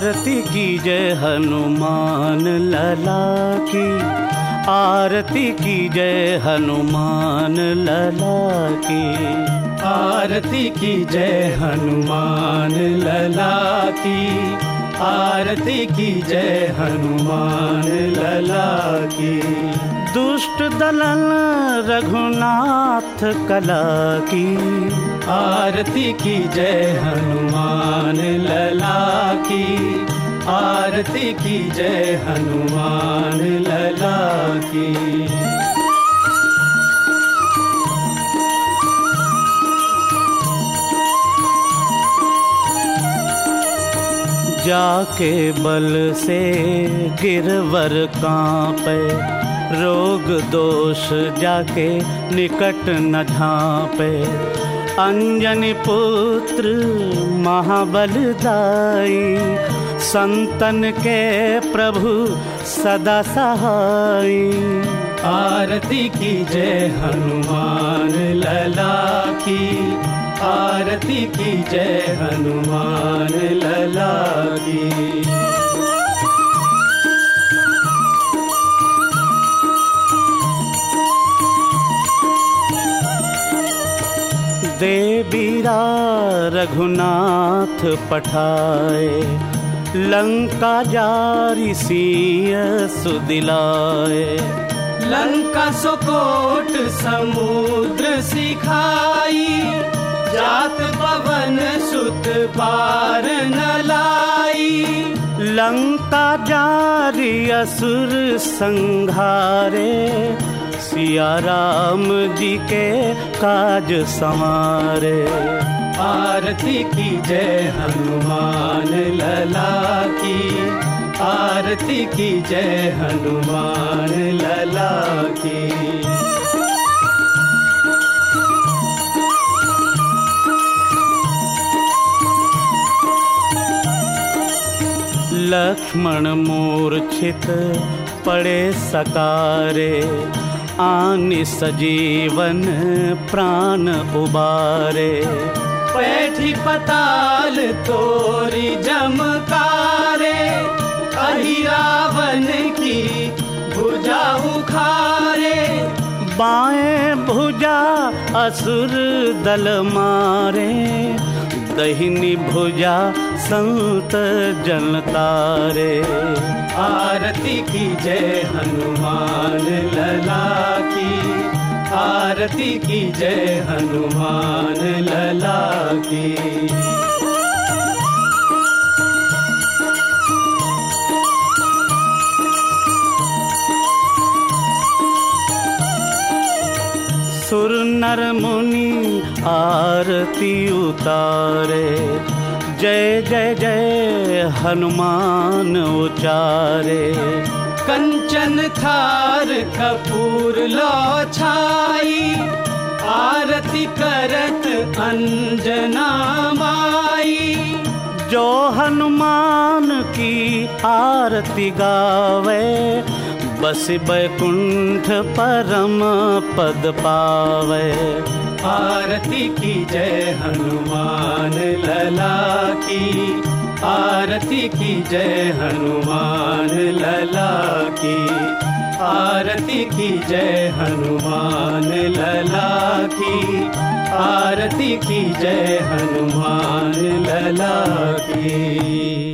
आरती की जय हनुमान लला की आरती की जय हनुमान लला की आरती की जय हनुमान लला की आरती की जय हनुमान लला की दुष्ट दलन रघुनाथ कला की। आरती की जय हनुमान लला की। आरती की जय हनुमान लला की। जाके बल से गिरवर कांपे। रोग दोष जाके निकट न झांपे। अंजनी पुत्र महाबलदाई, संतन के प्रभु सदा सहाई। आरती की जय हनुमान लला की आरती की जय हनुमान लला की देवीरा रघुनाथ पठाए लंका जारी सिय सुदिलाए। लंका सुकोट समुद्र सिखाई जात पवन सुत पार न लाई। लंका जारी असुर संघारे सिया राम जी के काज संवारे। आरती की जय हनुमान लला की। आरती की जय हनुमान लला की। लक्ष्मण मूर्छित पड़े सकारे। आनि सजीवन प्राण उबारे। पैठी पताल तोरी जमकारे अहि रावण की भुजा उखारे बाएँ भुजा असुर दल मारे। दहिनी भुजा संत जन तारे। आरती की जय हनुमान लला की आरती की जय हनुमान लला की सुर नर मुनि आरती उतारे। जय जय जय हनुमान उचारे। कंचन थार कपूर लो छाई आरती करत अंजना माई। जो हनुमान की आरती गावे बस बैकुंठ परम पद पावे। आरती की जय हनुमान लला की। आरती की जय हनुमान लला की। आरती की जय हनुमान लला की। आरती की जय हनुमान लला की।